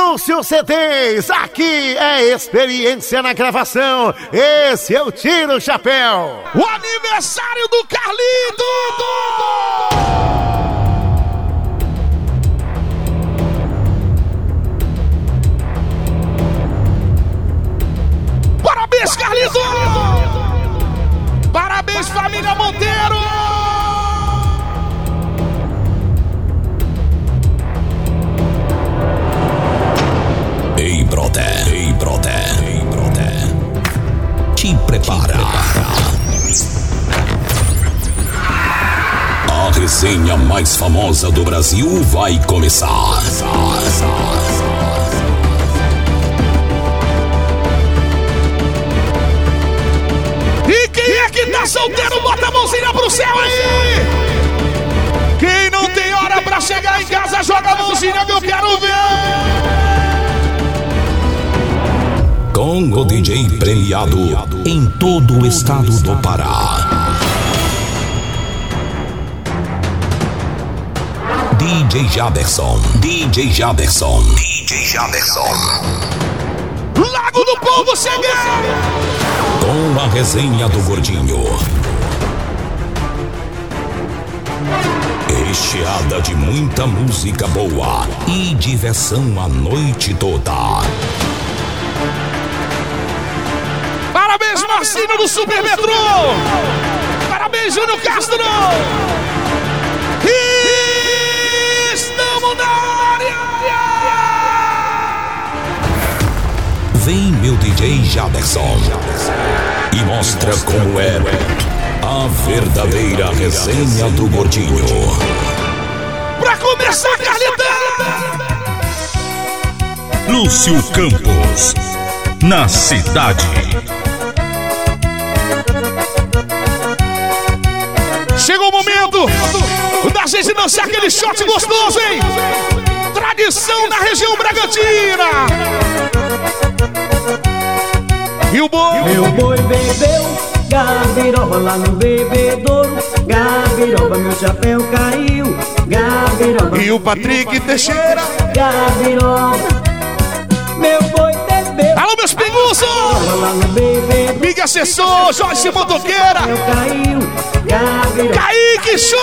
Lúcio CDs, aqui é experiência na gravação. Esse é o Tiro Chapéu. O aniversário do Carlito! Parabéns, Carlito! Parabéns, família Monteiro! Ei, brother, ei, brother, ei, brother. Te prepara. A resenha mais famosa do Brasil vai começar. E quem é que tá solteiro, bota a mãozinha pro céu aí! Quem não tem hora pra chegar em casa, joga a mãozinha que eu quero ver! Congo DJ premiado em todo o estado do Pará. DJ Jaberson, DJ Jaberson, DJ Jaberson. Lago do Povo chegando! Com a resenha do Gordinho. Recheada de muita música boa e diversão a noite toda. Marcinho do Super Metrô! Parabéns, Júnior Castro! E estamos na área! Vem meu DJ Jaderson e mostra como é a verdadeira resenha do Gordinho. Pra começar, Carlita! Lúcio Campos, na cidade. Gente dançar aquele shot gostoso, hein? Tradição na região Bragantina! E o boi? Meu boi bebeu, gabiroba lá no bebedouro. Gabiroba, meu chapéu caiu. Gabiroba. E o Patrick Teixeira? Gabiroba, meu boi bebeu. Alô, meus pinguços! Miga Assessor, Jorge Motoqueira! Chapéu caiu. Gabiroba. Kaique Show!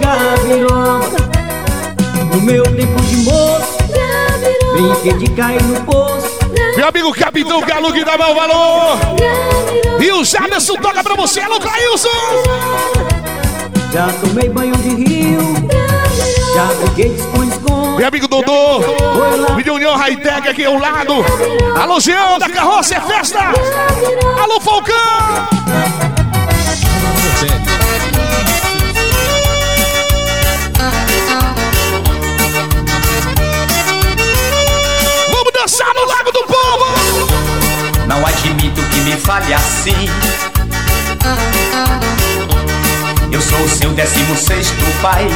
Gabiroba. No meu tempo de moço, brinquei de cair no poço. Meu amigo Capitão Galo que dá mau valor! E o Jaderson toca pra você, alô, Clailson! Já tomei banho de rio, já de esconde-esconde. Meu amigo Dodô, Vídeo União Hightech aqui ao lado. Alô, Jean da Carroça é Festa! Alô, Falcão! Vamos dançar no Lago do Povo! Não admito que me fale assim. Eu sou o seu décimo sexto pai.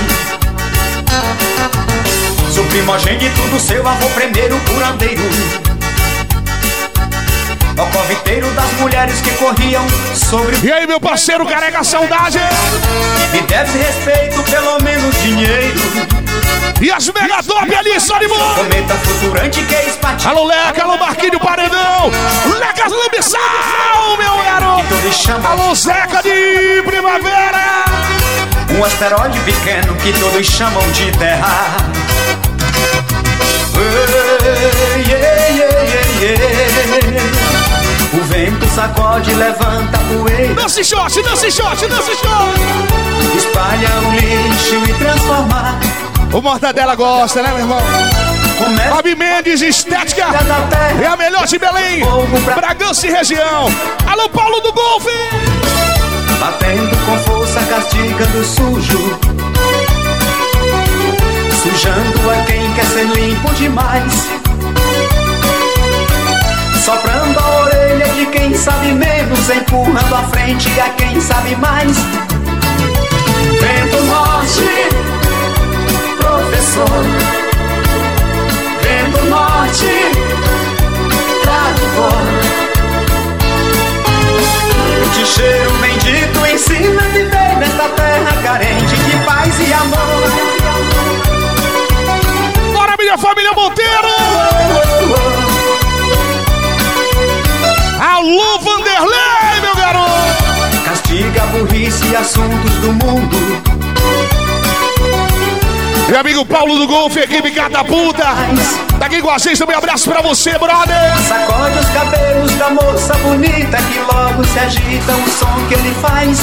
Sou primogênito do seu avô primeiro curandeiro. O conviteiro das mulheres que corriam sobre E aí, meu parceiro, carrega a saudade! Me deve respeito, pelo menos dinheiro. E as mega top ali, só de boa! Cometa fluturante que é espatinho. Alô, Leca, alô, Marquinho Paredão! Lecas Lambiçal, meu garoto! Alô, Zeca de Primavera! Um asteroide pequeno que todos chamam de Terra. Ei, ei, ei, vento sacode, levanta poeira, Dance shot, dance shot, dance shot! espalha o lixo e transforma. O Mortadela gosta, né, meu irmão? Fabi Mendes, Estética! É a melhor de Belém! Bragança e região! Alô, Paulo do Golfe! Batendo com força, castigando sujo. Sujando a quem quer ser limpo demais. Soprando a orelha de quem sabe menos, empurrando a frente a quem sabe mais. Vento norte, professor. Vento norte, tradutor. De cheiro bendito ensina a viver nesta terra carente de paz e amor. Bora, minha família Monteiro. Assuntos do mundo. Meu amigo Paulo do Golfe, equipe Catapulta. Tá aqui com a gente também. Abraço pra você, brother. Sacode os cabelos da moça bonita que logo se agita o som que ele faz.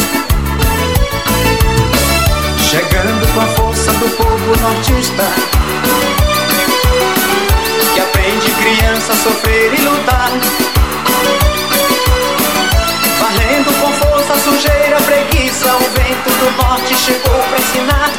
Chegando com a força do povo nortista. Que aprende criança a sofrer e lutar. Varrendo com força, sujeira, preguiça. O vento do norte chegou pra ensinar.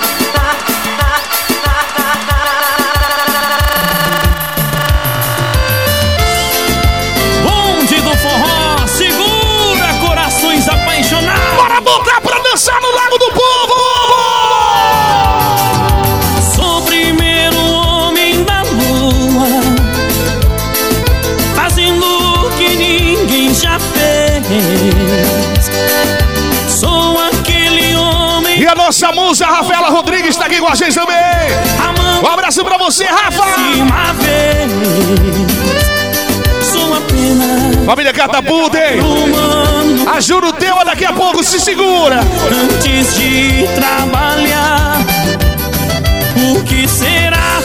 Bonde do forró, segura corações apaixonados. Bora botar pra dançar no Lago do Povo. Nossa musa Rafaela Rodrigues tá aqui com a gente também. Um abraço pra você, Rafa. Família Catapulta, hein? humano A Juro Tema daqui a pouco se segura. antes de trabalhar. O que? Será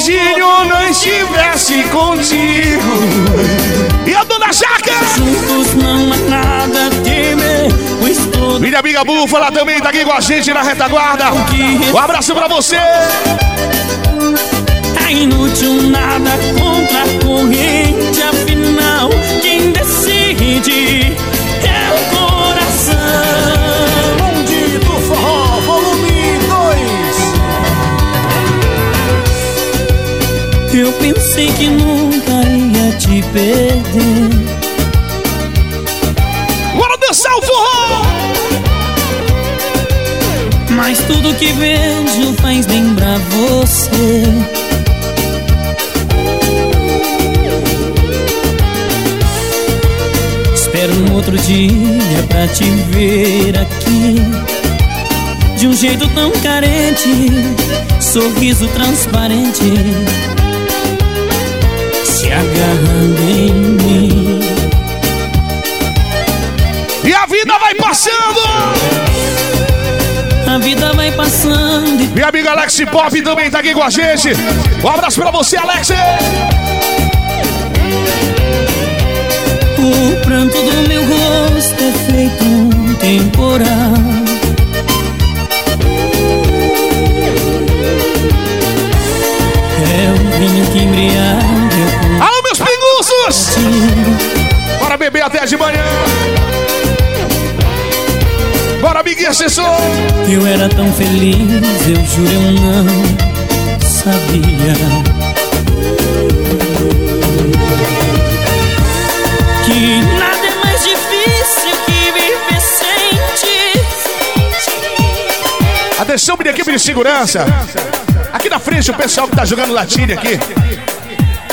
Se o gordinho não estivesse contigo. E a dona Jaca? Juntos não há nada a temer, Minha amiga Búfala também tá aqui com a gente na retaguarda. Um abraço pra você. é inútil nada contra a corrente. Afinal, quem decide pensei que nunca ia te perder. Bora dançar o forró. Mas tudo que vejo faz lembrar você. Espero um outro dia pra te ver aqui. De um jeito tão carente, sorriso transparente, se agarrando em mim. E a vida vai passando. A vida vai passando Minha amiga Alex Pop também tá aqui com a gente. Um abraço pra você, Alex. O pranto do meu rosto é feito um temporal. Beber até de manhã. Bora, amiguinha assessor. Eu era tão feliz, eu juro eu não sabia. Que nada é mais difícil que viver sem ti. Atenção, minha equipe de segurança. Aqui na frente, o pessoal que tá jogando latinha aqui.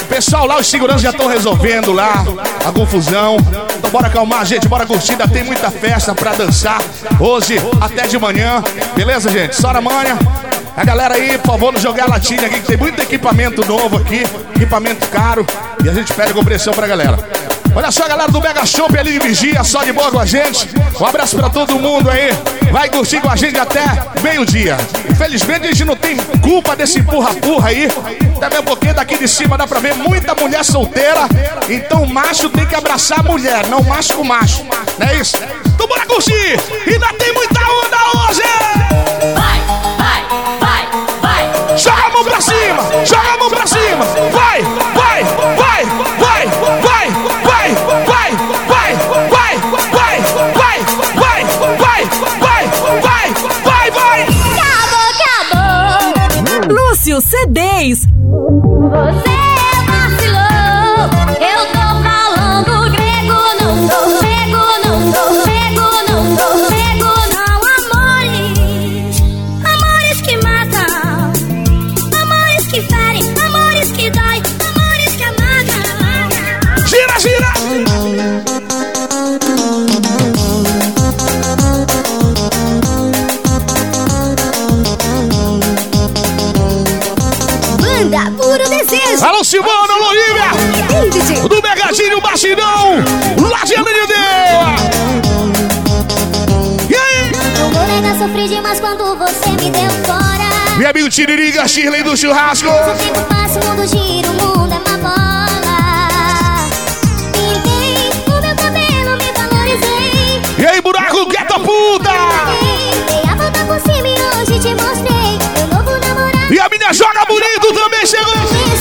Pessoal lá, os seguranças já estão resolvendo lá a confusão. Então bora acalmar, gente, bora curtir. Ainda tem muita festa pra dançar hoje até de manhã. Beleza, gente? Sora manha. A galera aí, por favor, não jogar latinha aqui, que tem muito equipamento novo aqui, equipamento caro. E a gente pede com pressão pra galera. Olha só a galera do Mega Shop ali de Vigia, só de boa com a gente. Um abraço pra todo mundo aí. Vai curtir com a gente até meio-dia. Infelizmente a gente não tem culpa desse empurra-purra aí. Também porque daqui de cima dá pra ver muita mulher solteira. Então o macho tem que abraçar a mulher, não macho com macho. Não é isso? Então bora curtir! Ainda tem muita onda hoje! Vai, vai, vai, vai. Joga a mão pra cima! Joga Tiririga, Shirley do churrasco. Sofri por passo, o mundo gira, o mundo é uma bola. Pintei o meu cabelo, me valorizei. E aí, buraco, gueta puta. Dei a volta por cima e hoje te mostrei. Meu novo namorado E a minha joga bonito também chegou.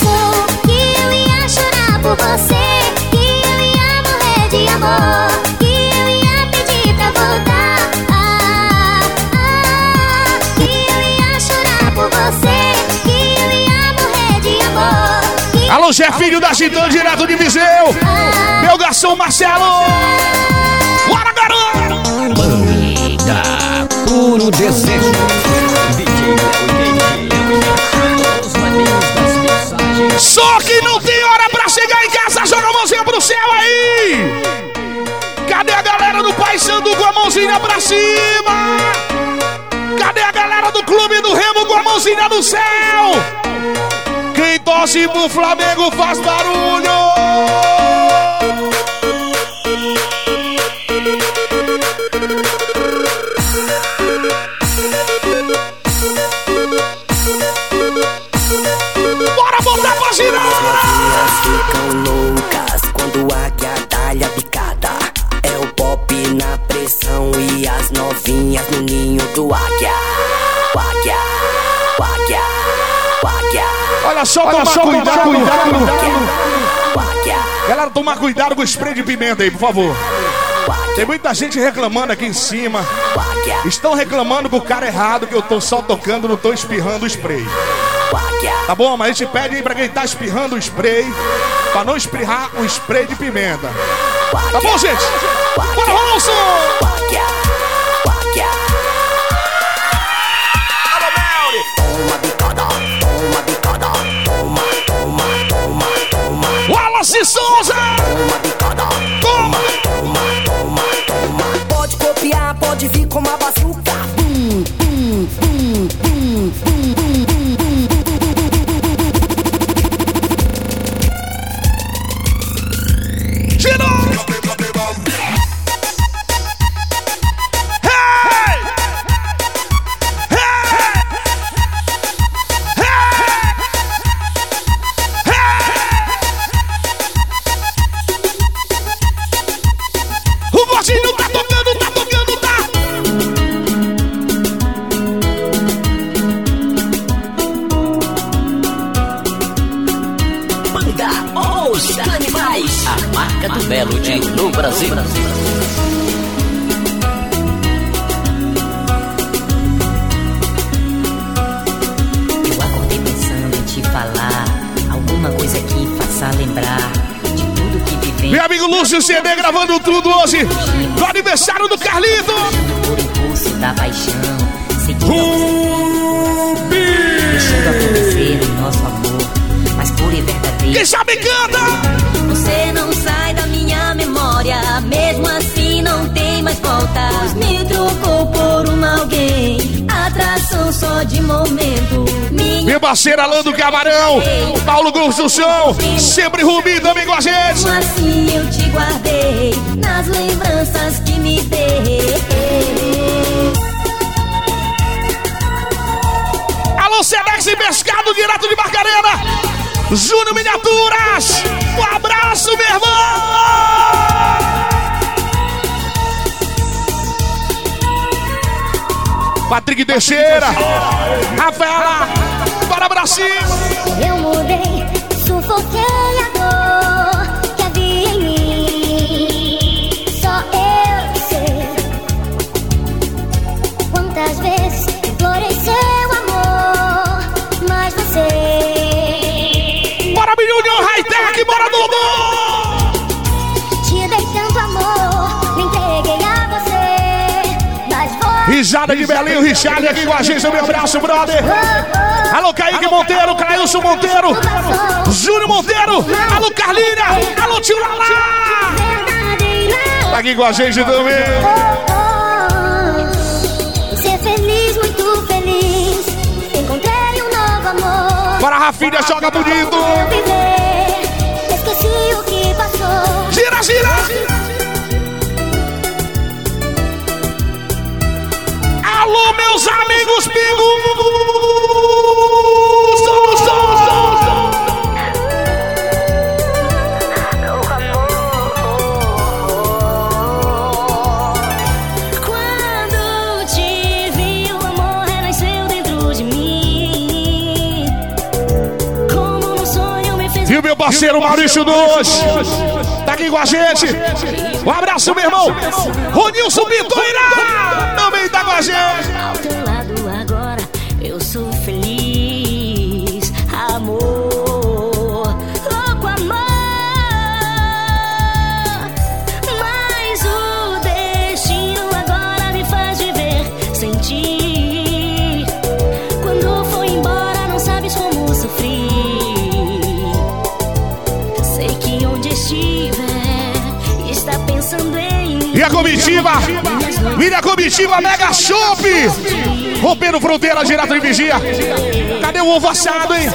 Alô, Jefinho da Gitã, direto de Viseu. Meu garçom Marcelo. Bora, garoto. Banda Puro Desejo. Só que não tem hora pra chegar em casa, joga a mãozinha pro céu aí! Cadê a galera do Pai Sandu com a mãozinha pra cima? Cadê a galera do Clube do Remo com a mãozinha no céu? Torce pro Flamengo faz barulho! Olha só, tomar cuidado, cuidado. o águia, Galera, tomar cuidado com o spray de pimenta aí, por favor. Tem muita gente reclamando aqui em cima. Estão reclamando com o cara errado que eu tô só tocando, não tô espirrando o spray. Tá bom? Mas a gente pede aí pra quem tá espirrando o spray, pra não espirrar o spray de pimenta. Tá bom, gente? Bora rolar Wallace Souza! Melody no Brasil. Eu acordei pensando em te falar alguma coisa que faça lembrar de tudo que vivemos Meu amigo Lúcio CD gravando tudo hoje no aniversário do Carlito! por impulso da paixão, seguindo a deixando acontecer o nosso amor, mas puro e verdadeiro. Quem sabe canta! Volta. Pois me trocou por um alguém, atração só de momento. Minha Meu parceiro Alain do Camarão, Paulo Construção, sempre Rubi também com a gente! assim eu te guardei nas lembranças que me dei. Alô, Sedex e Pescado, direto de Barcarena! Júnior Miniaturas! Um abraço, meu irmão! Patrick Teixeira, Rafaela, para Brasil! Eu mudei, sufoquei Risada de Belinho, Richard aqui com a gente, meu abraço, brother. Alô, Kaique Monteiro, Cailson Monteiro, Júlio Monteiro, alô, Carlinha, alô, tio Lala. Tá aqui com a gente também. Ser feliz, muito feliz. Encontrei um novo amor. Rafinha, joga bonito. Gira. Gira, gira. Meus amigos Quando te vi, o amor renasceu dentro de mim. Como sonho me fez. O meu parceiro Maurício Dois tá aqui com a gente. Um abraço, meu irmão. Ronilson Pitoira também tá com a gente. Comitiva, e a comitiva Mega Shop. Rompendo fronteira, girato e vigia. Cadê o ovo assado, hein?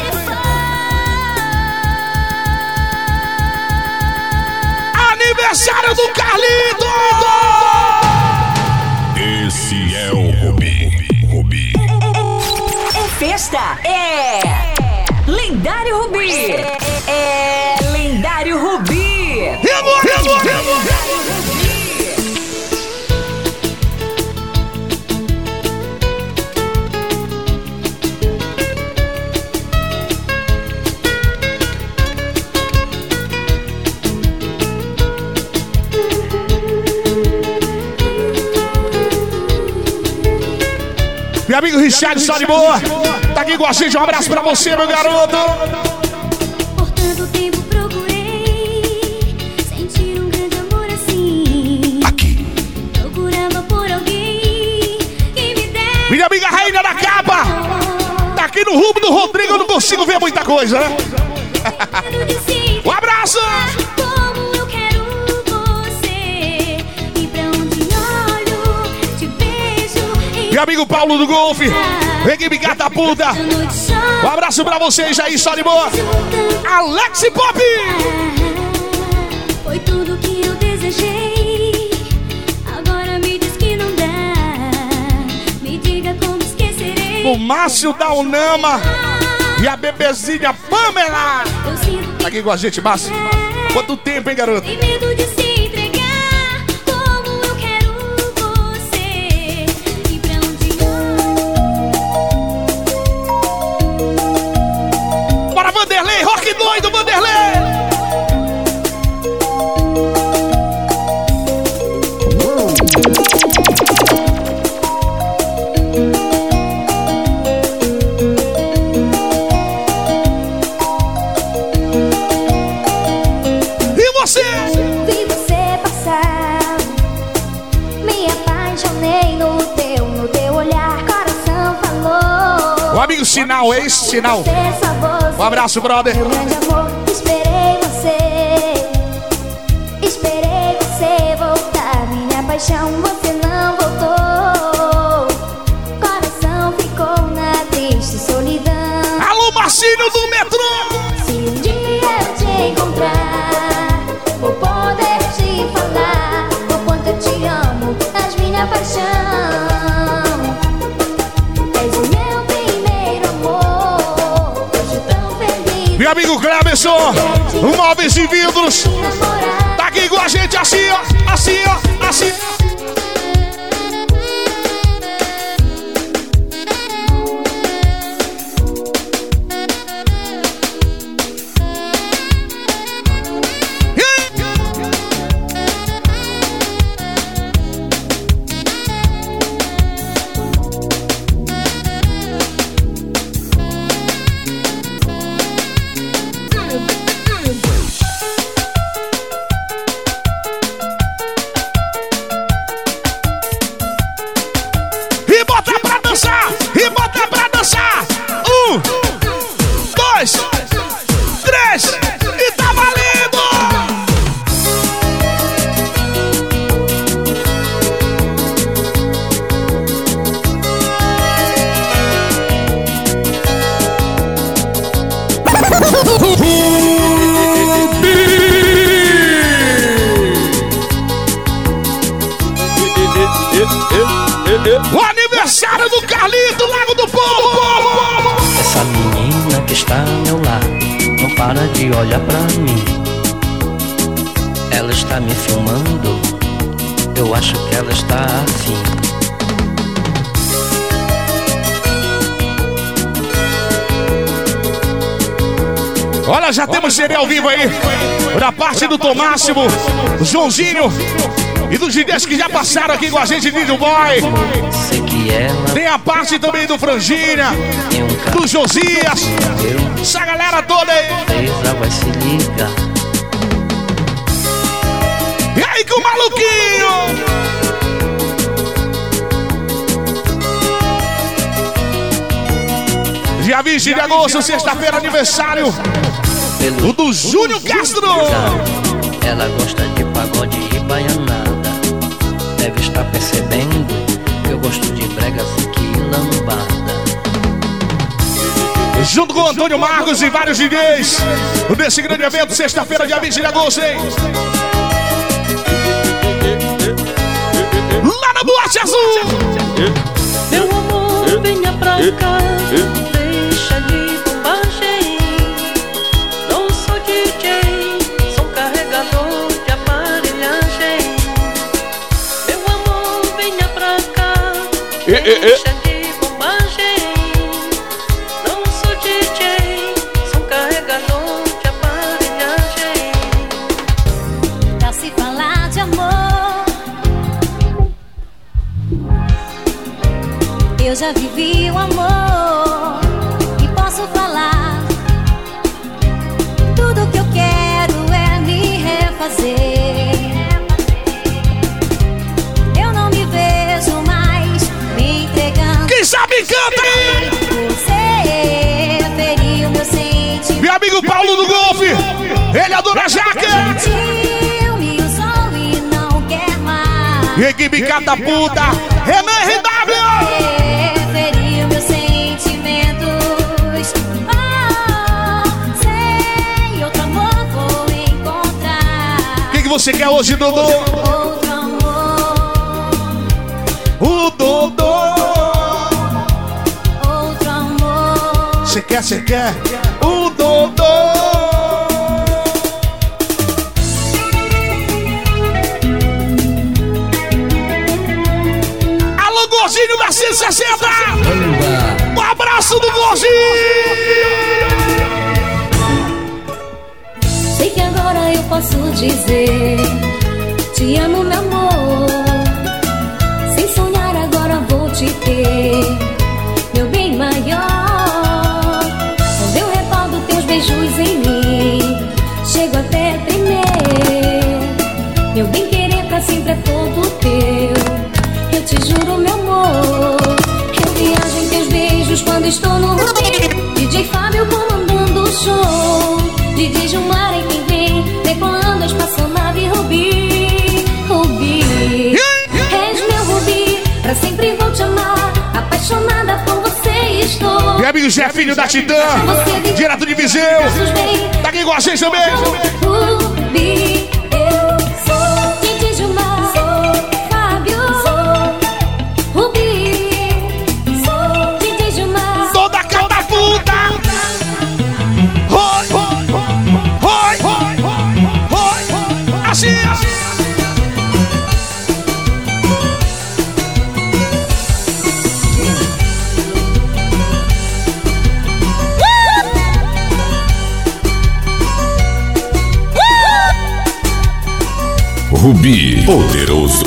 Aniversário do Carlito! Esse é o Rubi. Rubi. É festa, é lendário Rubi. Amigo Richard, só de boa. Tá aqui com a gente. Um abraço pra você, meu garoto. Por tanto tempo procurei sentir um grande amor assim. Aqui. Procurava por alguém que me desse Minha amiga Rainha da Capa. Tá aqui no rumo do Rodrigo. Eu não consigo ver muita coisa, né? Um abraço. Amigo Paulo do Golfe. Equipe Catapulta. Um abraço pra vocês aí, só de boa. Alex Pop. Foi tudo que eu desejei. Agora me diz que não dá. Me diga como esquecerei. O Márcio da Unama. E a bebezinha Pamela. Tá aqui com a gente, Márcio. Quanto tempo, hein, garoto? Tem medo de se Sinal, esse Sinal. Ser só você. Um abraço, brother. Amigo Cleberson, Móveis e Vidros. Tá aqui com a gente assim, ó. Assim, ó. Assim. Já temos CD ao vivo aí. Da parte do Tomássimo, Joãozinho e dos DJs que já passaram aqui com a gente, Vídeo Boy. Tem a parte também do Franginha, do Josias. Essa galera toda aí. E aí com o maluquinho? Dia 20 de agosto, sexta-feira, aniversário. O do Júnior Castro. Ela gosta de pagode e baianada. Deve estar percebendo que eu gosto de bregas e que lambada. Junto com o Antônio Marcos e vários DJs. Nesse grande evento, sexta-feira, dia 20 de agosto, hein? Lá na Boate Azul. Meu amor, venha pra cá. Deixa de bobagem. Não sou DJ, sou carregador de aparelhagem. Pra se falar de amor, eu já vivi o amor E equipe catapulta. Renan RW. Feriu meus sentimentos. Oh, sei, outro amor vou encontrar. O que, que você quer hoje, Dodô? Outro amor, O Dodô. outro amor. Você quer, você quer? Sei que agora eu posso dizer: Meu amigo Jefinho da Titã. Direto de Viseu. Tá aqui com a gente também. Rubi Poderoso.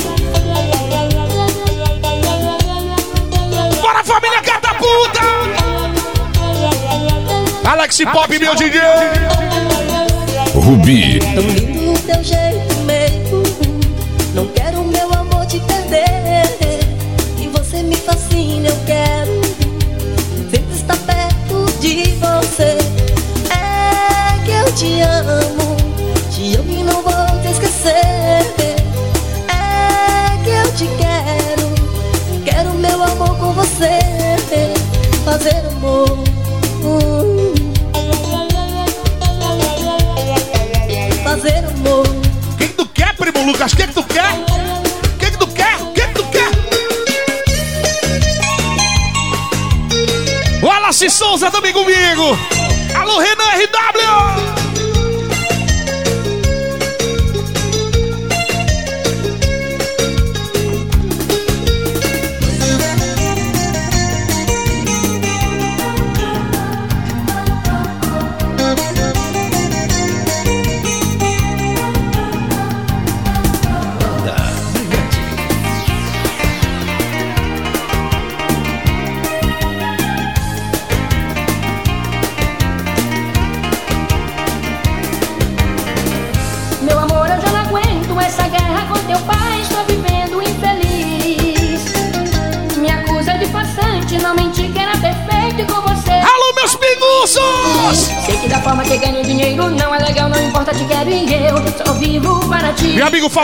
Bora, família catapulta. Alex Pop, meu DJ. Rubi. Tão lindo o teu jeito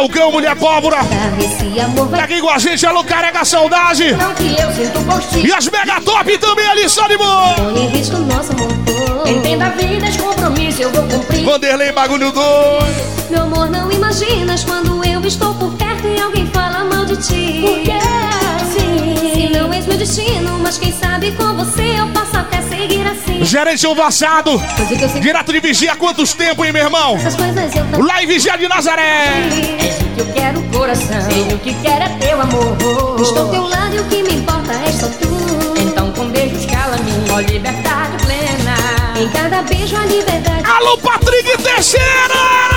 Falcão, mulher pólvora. Tá aqui com a gente, alô, carrega saudade. que. E as mega top também ali, só de boa. Põe em risco nosso amor. Entenda a vida, esse compromisso eu vou cumprir. Vanderlei, bagulho doido. Meu amor, não imaginas quando eu estou por perto e alguém fala mal de ti. Por quê? Sim. Se não és meu destino, mas quem sabe com você eu posso até seguir assim. Gerente Vassado. Coisa que eu sei Direto de Vigia, há quantos tempos, hein, meu irmão? Essas coisas eu não Lá em Vigia de Nazaré. Que eu quero, coração. Sei o que quero é teu amor. Estou ao teu lado e o que me importa é só tu. Então com beijos cala-me, ó liberdade plena. Em cada beijo a liberdade. Alô, Patrick Teixeira!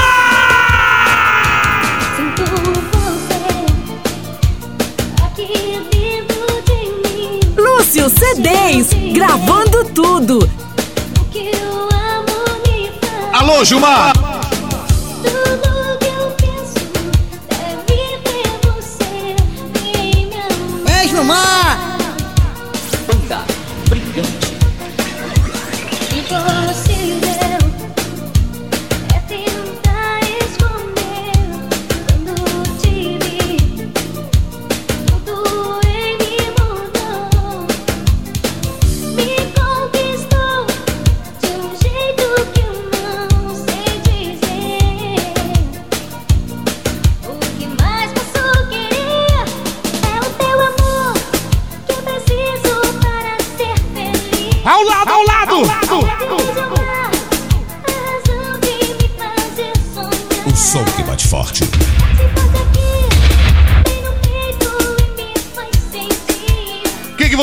Lúcio CDs, gravando tudo. Alô, Gilmar! Tudo que eu penso é viver você e me amar. Ei, Gilmar! Banda brilhante. E possível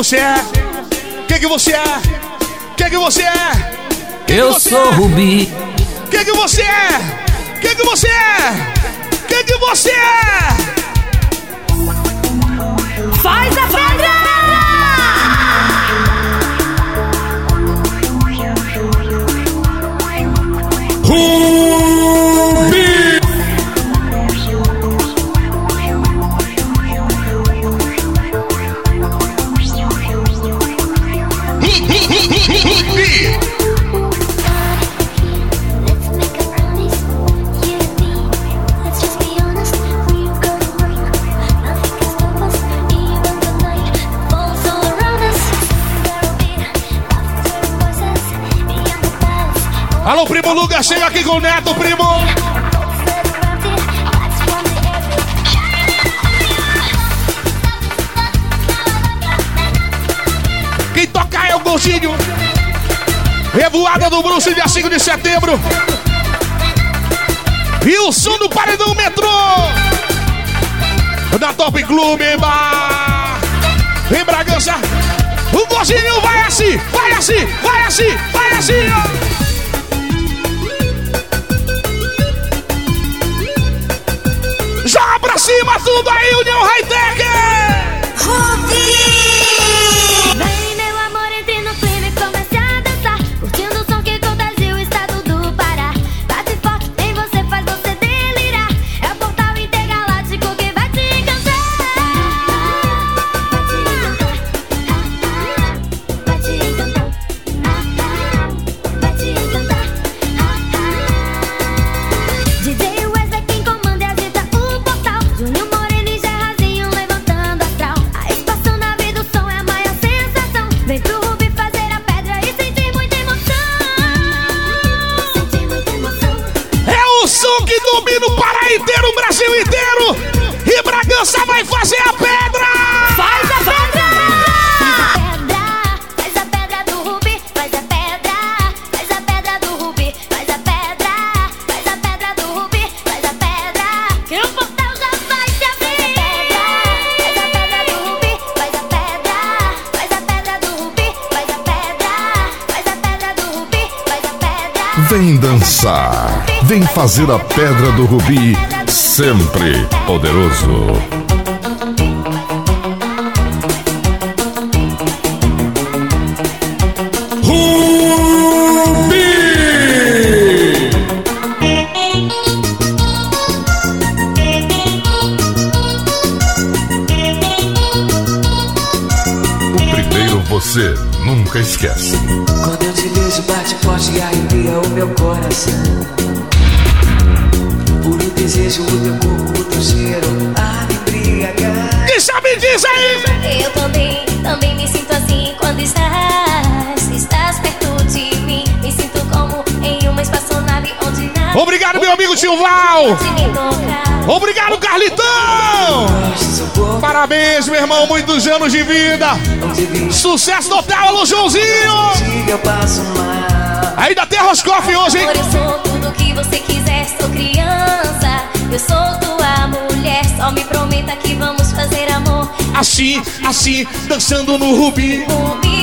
você é? Quem que você é? Quem que você é? Quem que Eu você sou é? Rubi. Quem que você é? Quem que você é? Quem que você é? Faz a pedra! Alô, Lucas, chega aqui com o Neto, primo! Quem tocar é o Gordinho. Revoada do Bruce, dia 5 de setembro. E o som do Paredão Metrô. Da Top Clube, Bar. Em Bragança. O Gordinho vai assim, vai assim, vai assim, vai assim. Tudo aí, União High fazer a pedra do rubi sempre poderoso. Tocar. Obrigado, Carlitão! Parabéns, meu irmão, muitos anos de vida! Sucesso total, alô, Joãozinho! Eu passo mal. Ainda tem Roscoff hoje, hein? Eu sou tudo que você quiser, sou criança. Eu sou tua mulher, só me prometa que vamos fazer amor. Assim, assim, dançando no. Rubi, Rubi,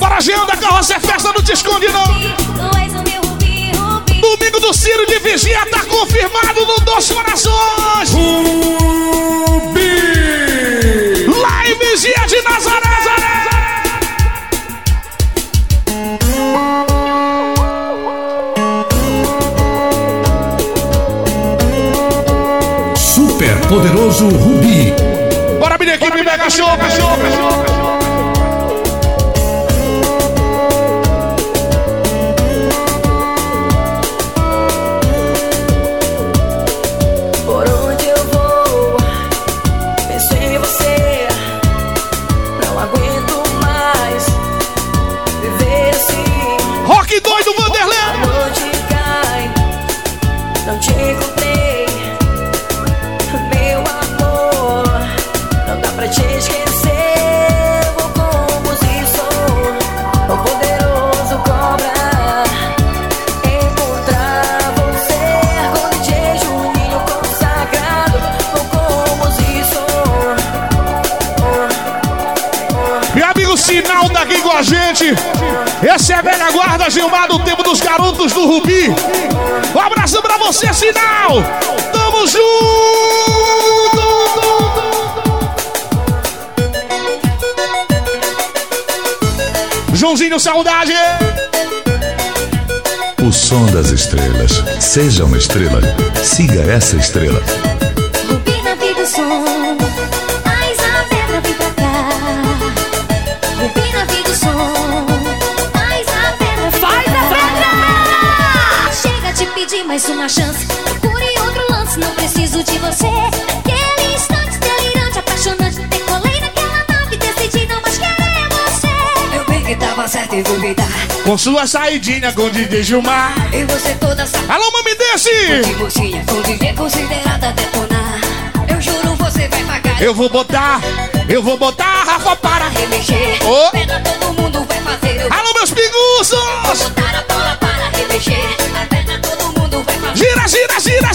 Bora, agenda, carroça, é festa, não te esconde, não! Domingo do Ciro de Vigia tá confirmado no Doce Corações! Rubi! Lá em Vigia de Nazaré! Super poderoso Rubi. Bora, minha equipe, mega show, show, show! Gente. Esse é a velha guarda Gilmar do tempo dos garotos do Rubi. Um abraço pra você, Sinal! Tamo junto! Joãozinho, saudade! O som das estrelas. Seja uma estrela. Siga essa estrela. Mais uma chance, procure outro lance, não preciso de você. Aquele instante delirante, apaixonante, decolei naquela nave, decidi não mais querer você. Eu bem que tava certo em duvidar. Com sua saidinha com o DJ Gilmar. E você toda essa. Alô, mami, desce! De mocinha, com DJ considerada detonar. Eu juro, você vai pagar. Eu vou botar, eu vou botar a Rafa para remexer. Pedra todo mundo vai fazer. Eu Alô, meus vou pinguços! botar a bola para remexer. A Gira, gira, gira,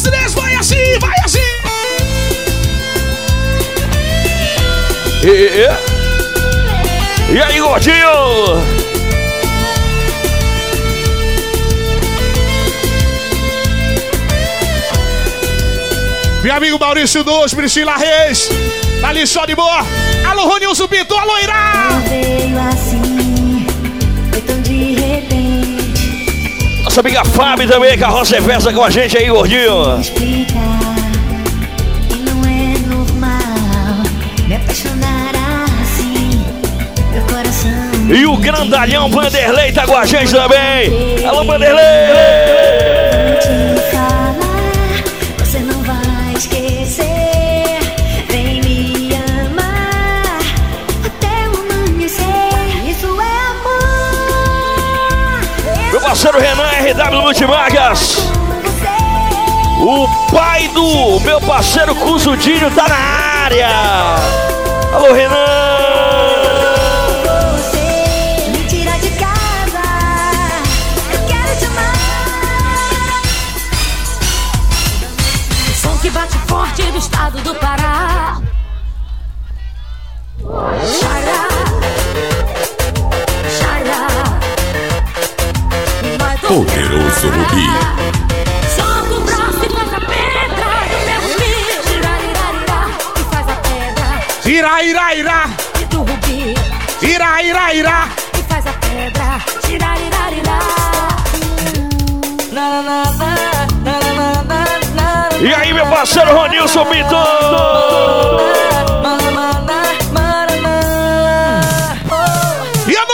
Dois, três, vai assim, vai assim! E, e, aí, gordinho? Meu amigo Maurício Dois, Priscila Reis, tá ali só de boa. Alô, Ronilson Pinto, alô, Irá! Nossa amiga Fábio também, carroça e com a gente aí, gordinho. Que não é normal me apaixonar assim, meu coração. E o grandalhão Vanderlei tá com a gente também. Alô, Vanderlei! É meu parceiro Renan W Multimarcas. O pai do meu parceiro Cusudinho tá na área. Alô, Renan. forte do estado do Pará. Poderoso Rubi. Ira, ira, ira. E do rubi. Ira, ira, ira. E faz a pedra. Ira, ira, ira. Na, na, na, na, na, na, E aí, meu parceiro Ronilson Bito.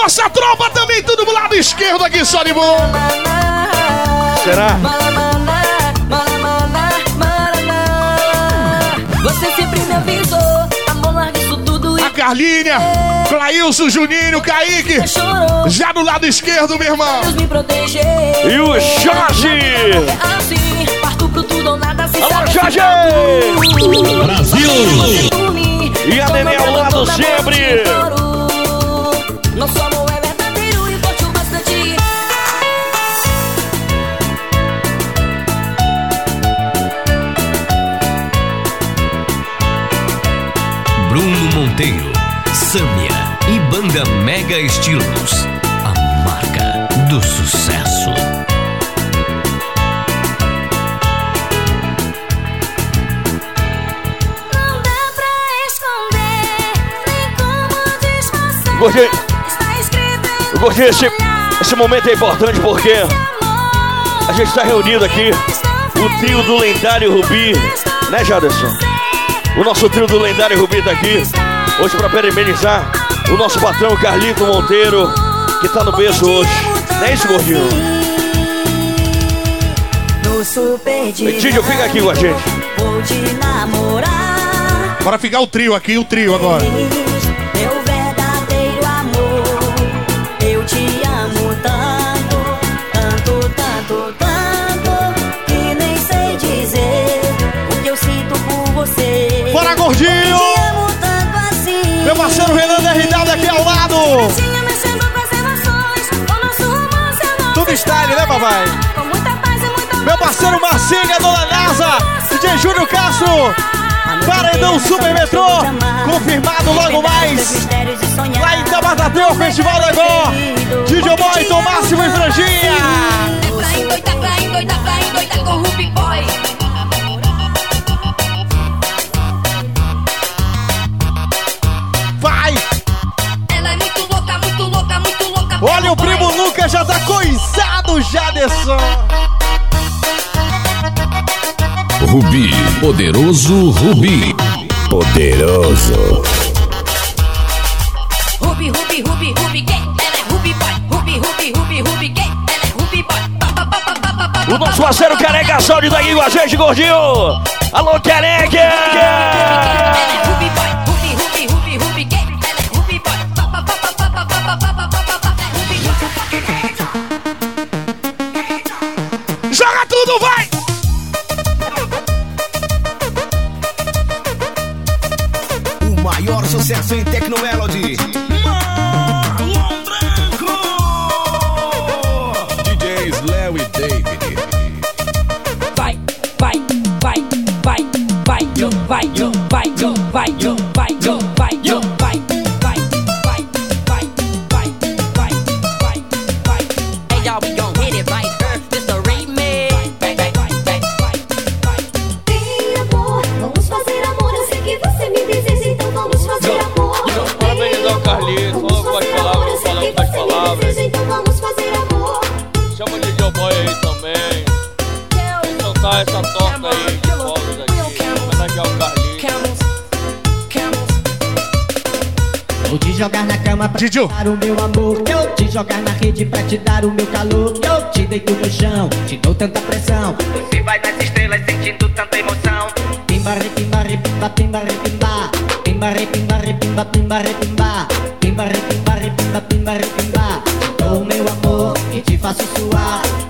Nossa tropa também, tudo do lado esquerdo aqui, só de bom. Será? Você sempre me avisou, amor, larga isso tudo A Carlinha, Clailson, Juninho, Kaique. Já do lado esquerdo, meu irmão. Deus me proteger. E o Jorge. Assim, parto pro tudo ou nada, se Alô, Jorge! Brasil! E a Nenê ao lado sempre. Nosso amor Mega Estilos. A marca do sucesso. Não dá pra esconder, nem como disfarçar. Escrito em Gordinho, esse, esse momento é importante porque a gente está reunido aqui, o trio do lendário Rubi, né, Jaderson? O nosso trio do lendário Rubi tá aqui, hoje para parabenizar o nosso patrão Carlito Monteiro, que tá no beijo hoje. Não é isso, gordinho? Tidinho, fica aqui com a gente. Vou te namorar. Bora ficar o trio aqui, o trio agora. Bora, gordinho! Assim, Meu parceiro tudo style, né, papai? Meu parceiro Marcinha, Dona Nasa, DJ Júnior Castro, Paredão Super Metrô, confirmado logo mais. Lá em Tabatateu, Festival da Gó, DJ Boy, Tom Máximo e Franjinha. Pra endoidar, pra endoidar, pra endoidar com Ruby Boy. Olha, o primo Lucas já tá coisado, Jaderson. Rubi, poderoso Rubi. Poderoso. Rubi, Rubi, Rubi, Rubi, quem? Ela é Rubi Boy. Rubi, Rubi, Rubi, Rubi, quem? Ela é Rubi Boy. O nosso parceiro careca sólido aqui com a gente, gordinho. Alô, careca! DJs Léo e David. Vai, vai, vai, vai, vai, vai, vai, vai, vai, yo, vai, cama pra te dar o meu amor. Eu te jogar na rede pra te dar o meu calor. Eu te deito no chão, te dou tanta pressão. Você vai nas estrelas sentindo tanta emoção. Pimba, repimba, repimba, pimba, repimba. Pimba, repimba, repimba, pimba, repimba. Pimba, repimba, repimba, pimba, repimba. Te dou o meu amor, e te faço suar.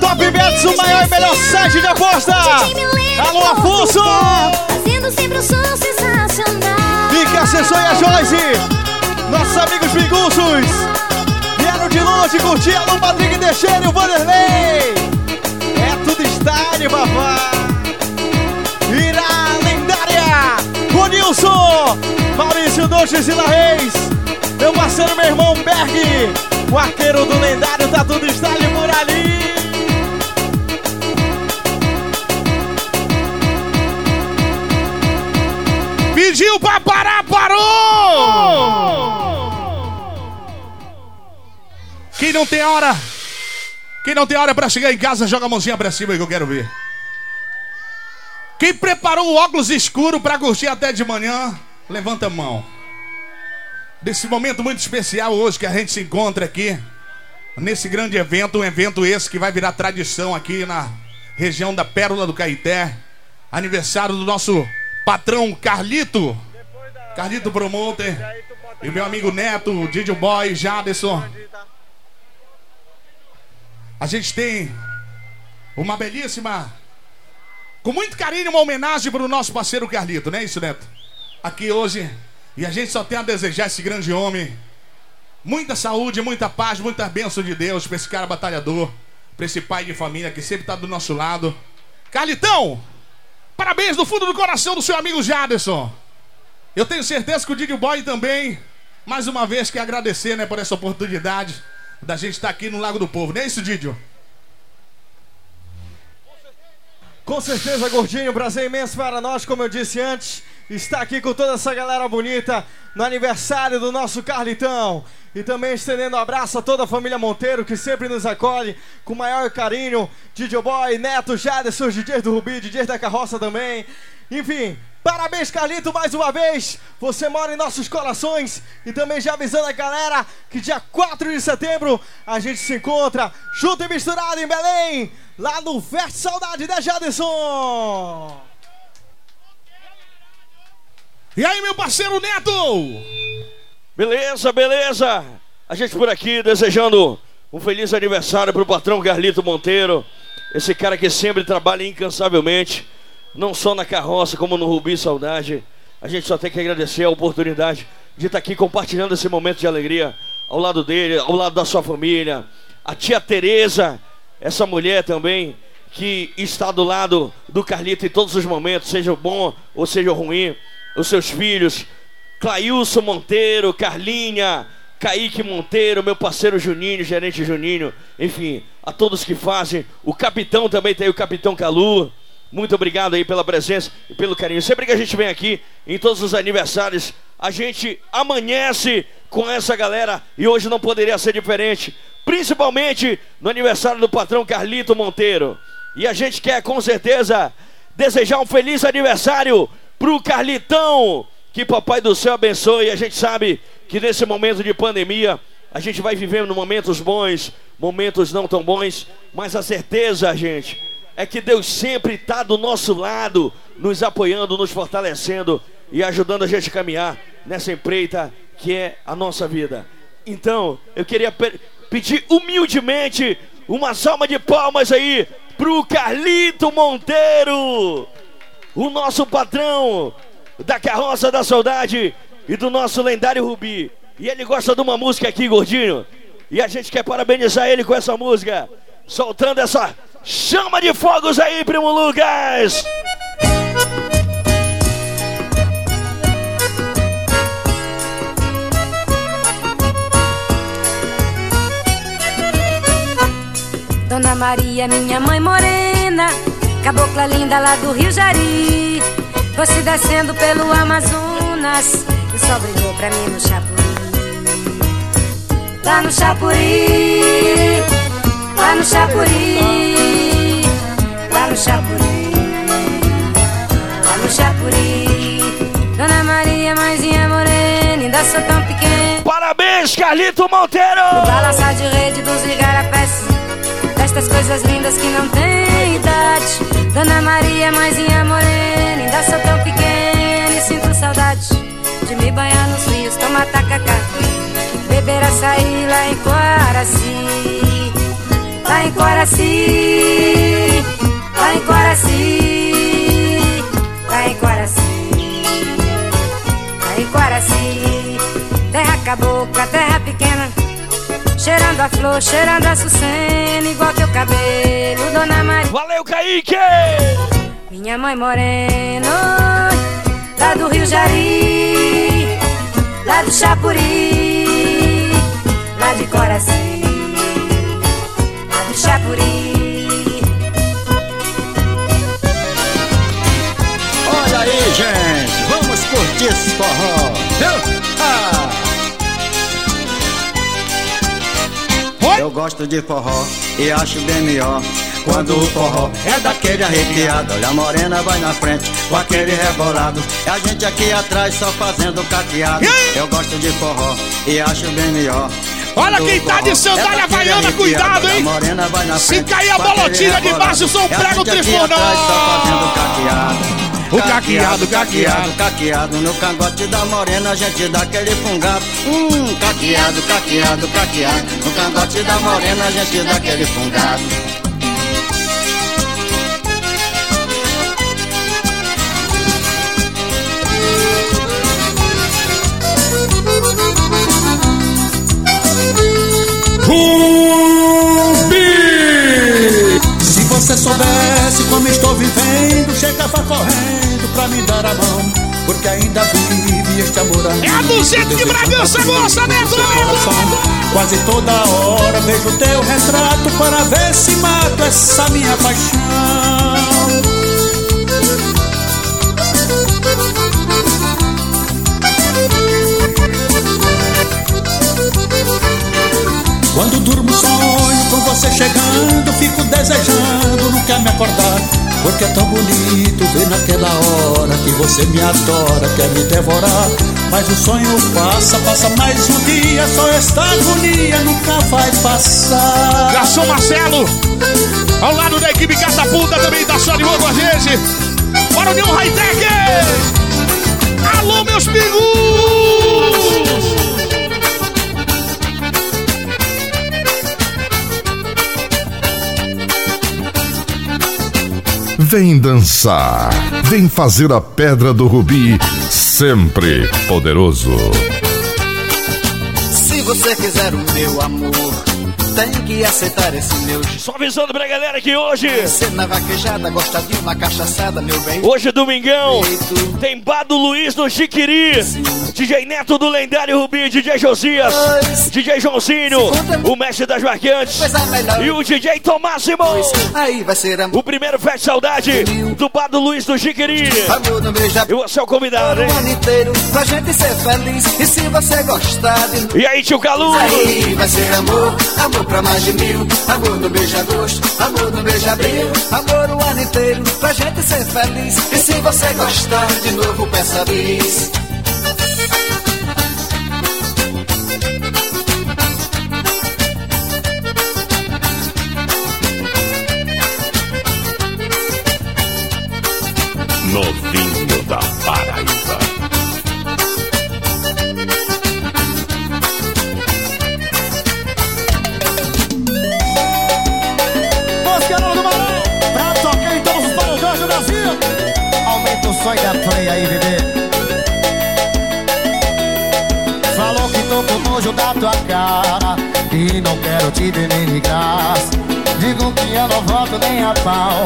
Top Bets, o maior e melhor site de aposta! Alô, Afonso! Fazendo sempre um som sensacional. Fique Assessor e a Joyce! Nossos amigos pinguços! Vieram de longe curtir Alô, Patrick Teixeira e o Vanderlei! É tudo estádio, papá! Irá lendária! O Nilson! Maurício Doces e La Reis! Meu parceiro, meu irmão Berg! O arqueiro do lendário tá tudo estádio por ali! Pediu pra parar, parou! Quem não tem hora, quem não tem hora pra chegar em casa, joga a mãozinha pra cima que eu quero ver. Quem preparou o óculos escuro pra curtir até de manhã, levanta a mão. Desse momento muito especial hoje que a gente se encontra aqui, nesse grande evento, um evento esse que vai virar tradição aqui na região da Pérola do Caeté. Aniversário do nosso patrão Carlito. Carlito Promoter. E meu amigo Neto, Didi Boy, Jaderson. A gente tem uma belíssima, com muito carinho, uma homenagem para o nosso parceiro Carlito, não é isso, Neto? Aqui hoje. E a gente só tem a desejar esse grande homem. Muita saúde, muita paz, muita bênção de Deus para esse cara batalhador. Para esse pai de família que sempre está do nosso lado. Carlitão! Parabéns do fundo do coração do seu amigo Jaderson. Eu tenho certeza que o Didi Boy também, mais uma vez, quer agradecer né, por essa oportunidade da gente estar aqui no Lago do Povo. Não é isso, Didio? Com certeza, Gordinho, prazer imenso para nós, como eu disse antes, estar aqui com toda essa galera bonita no aniversário do nosso Carlitão. E também estendendo um abraço a toda a família Monteiro, que sempre nos acolhe com o maior carinho. DJ Boy, Neto, Jaderson, DJ do Rubi, DJ da Carroça também. Enfim, parabéns, Carlito, mais uma vez. Você mora em nossos corações. E também já avisando a galera que dia 4 de setembro a gente se encontra junto e misturado em Belém, lá no Verte Saudade, né, Jaderson? E aí, meu parceiro Neto? Beleza, beleza. A gente por aqui desejando um feliz aniversário pro patrão Carlito Monteiro. Esse cara que sempre trabalha incansavelmente, não só na carroça, como no Rubi Saudade. A gente só tem que agradecer a oportunidade de estar aqui compartilhando esse momento de alegria ao lado dele, ao lado da sua família. A tia Tereza, essa mulher também que está do lado do Carlito em todos os momentos, seja bom ou seja ruim. Os seus filhos, Clailson Monteiro, Carlinha, Kaique Monteiro, meu parceiro Juninho, gerente Juninho, enfim, a todos que fazem. O capitão também tem o capitão Calu. Muito obrigado aí pela presença e pelo carinho. Sempre que a gente vem aqui, em todos os aniversários, a gente amanhece com essa galera e hoje não poderia ser diferente. Principalmente no aniversário do patrão Carlito Monteiro. E a gente quer com certeza desejar um feliz aniversário pro Carlitão. Que Papai do Céu abençoe. A gente sabe que nesse momento de pandemia a gente vai vivendo momentos bons, momentos não tão bons, mas a certeza, gente, é que Deus sempre está do nosso lado, nos apoiando, nos fortalecendo e ajudando a gente a caminhar nessa empreita que é a nossa vida. Então, eu queria pe pedir humildemente uma salva de palmas aí pro Carlito Monteiro, o nosso patrão da carroça da saudade e do nosso lendário Rubi. E ele gosta de uma música aqui, gordinho. E a gente quer parabenizar ele com essa música, soltando essa chama de fogos aí, primo Lucas. Dona Maria, minha mãe morena, cabocla linda lá do Rio Jari. Fosse descendo pelo Amazonas e só brilhou pra mim no Chapuri. Lá no Chapuri, lá no Chapuri, lá no Chapuri, lá no Chapuri. Dona Maria, mãezinha morena, ainda sou tão pequena. Parabéns, Carlito Monteiro! No balançar de rede dos igarapés Destas coisas lindas que não tem idade. Dona Maria, mãezinha morena Ainda sou tão pequena e sinto saudade De me banhar nos rios, tomar tacacá Beber açaí lá em Coraci Lá em Coraci Lá em Coraci Lá em Coraci Lá em Coraci Terra cabocla, terra pequena Cheirando a flor, cheirando a sucena Igual teu cabelo, Dona Maria Valeu, Kaique! Minha mãe morena Lá do Rio Jari Lá do Chapuri Lá de Coraci Lá do Chapuri Olha aí, gente, vamos curtir esse forró. viu? Gosto de forró e acho bem melhor. Quando o forró é daquele arrepiado, olha a morena vai na frente com aquele rebolado. É a gente aqui atrás só fazendo caqueado. Eu gosto de forró e acho bem melhor. Olha quem tá de forró sandália é havaiana, cuidado, hein? morena vai na Se cair a bolotinha de baixo, são É a prego gente O caqueado, caqueado, caqueado No cangote da morena a gente dá aquele fungado. Hum, caqueado, caqueado, caqueado. No cangote da morena a gente dá aquele fungado. Rubi! Se você soubesse como estou vivendo, chegava correndo pra me dar a mão. Porque ainda vive este amor amigo. É a 200 de Bragança, moça, né, Quase toda hora vejo teu retrato para ver se mato essa minha paixão. Quando durmo sonho com você chegando Fico desejando nunca me acordar Porque é tão bonito ver naquela hora Que você me adora, quer me devorar Mas o sonho passa, passa mais um dia Só esta agonia nunca vai passar Garçom Marcelo, ao lado da equipe Catapulta, também tá só de boa a gente. Bora União Hightech! Alô, meus pigus! Vem dançar, vem fazer a pedra do rubi sempre poderoso. Se você quiser o meu amor, tem que aceitar esse meu. Só avisando pra galera que hoje, Você na vaquejada gosta de uma cachaçada, meu bem. hoje é domingão, tem Bado Luiz no Chiquiri, DJ Neto do lendário Rubi, DJ Josias, DJ Joãozinho, o mestre das marcantes e o DJ Tomássimo. Aí vai ser amor. O primeiro Fete Saudade do Bado Luiz do Chiquiri. Eu vou ser o convidado, hein? ano inteiro pra gente ser feliz. E se você gostar de E aí, tio Calu? Aí vai ser amor, amor pra mais de mil. Amor no beija-gosto, amor no beija-abril. Amor o ano inteiro pra gente ser feliz. E se você gostar de novo, peça bis. nem a pau.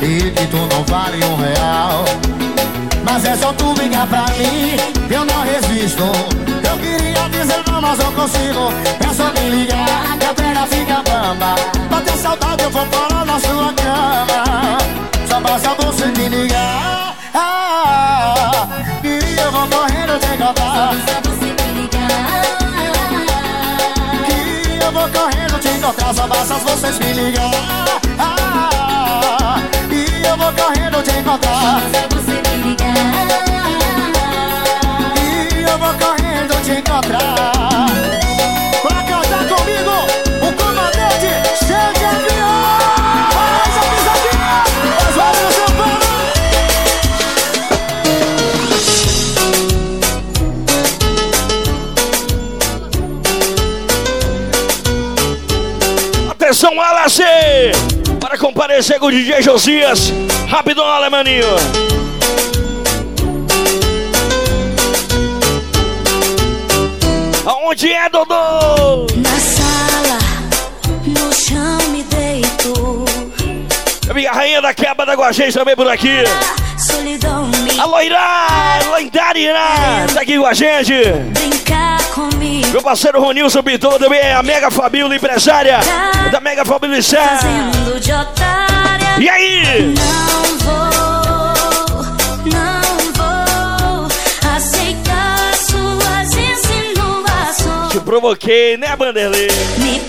E que tu não vale um real. Mas é só tu ligar pra mim. Eu não resisto. Eu queria dizer não, mas não consigo. É só me ligar que a perna fica bamba. Ter saudade, eu vou parar na sua cama. Só basta você me ligar. Ah, E eu vou correndo te encontrar. Correndo te encontrar, só basta vocês me ligar. Ah, e eu vou correndo te encontrar. E eu vou correndo te encontrar. Pra cantar comigo, o comandante chega avião. Faz a pisadinha, faz vários São Paulo. Atenção, Wallace! Para comparecer com o DJ Josias. Rapidão, Alemaninho. Aonde é, Dodô? Na sala, no chão me deito. A minha rainha da quebra da Guajês também por aqui. Solidão me A Loira! Lendária! Tá aqui com a gente. brincar comigo. Meu parceiro Ronilson Pintor também é a Mega Fabíola, empresária da Mega Fabíola. E aí? Não vou, não vou aceitar suas insinuações. Te provoquei, né, Vanderlei? Me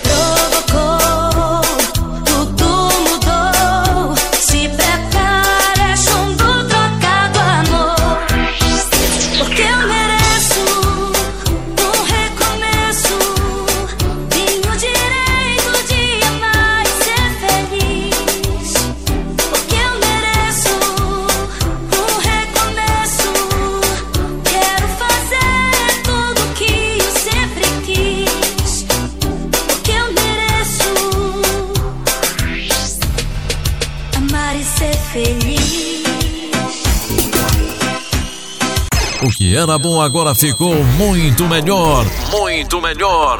era bom agora ficou muito melhor. Muito melhor.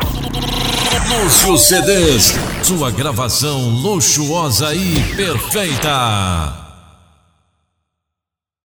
Lúcio CDs. Sua gravação luxuosa e perfeita.